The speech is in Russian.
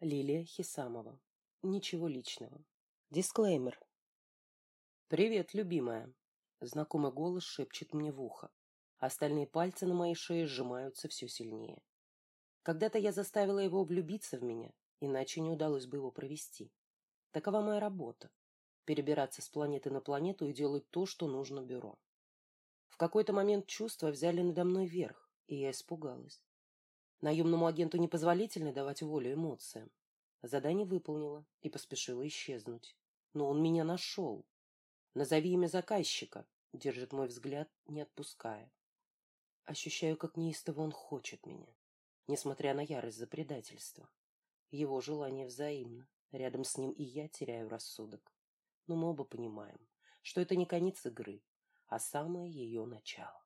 Лилия Хисамова. Ничего личного. Дисклеймер. «Привет, любимая!» Знакомый голос шепчет мне в ухо. Остальные пальцы на моей шее сжимаются все сильнее. Когда-то я заставила его влюбиться в меня, иначе не удалось бы его провести. Такова моя работа – перебираться с планеты на планету и делать то, что нужно бюро. В какой-то момент чувства взяли надо мной верх, и я испугалась. Наемному агенту непозволительно давать волю эмоциям. Задание выполнила и поспешила исчезнуть. Но он меня нашел. Назови имя заказчика, держит мой взгляд, не отпуская. Ощущаю, как неистово он хочет меня, несмотря на ярость за предательство. Его желание взаимно. Рядом с ним и я теряю рассудок. Но мы оба понимаем, что это не конец игры, а самое ее начало.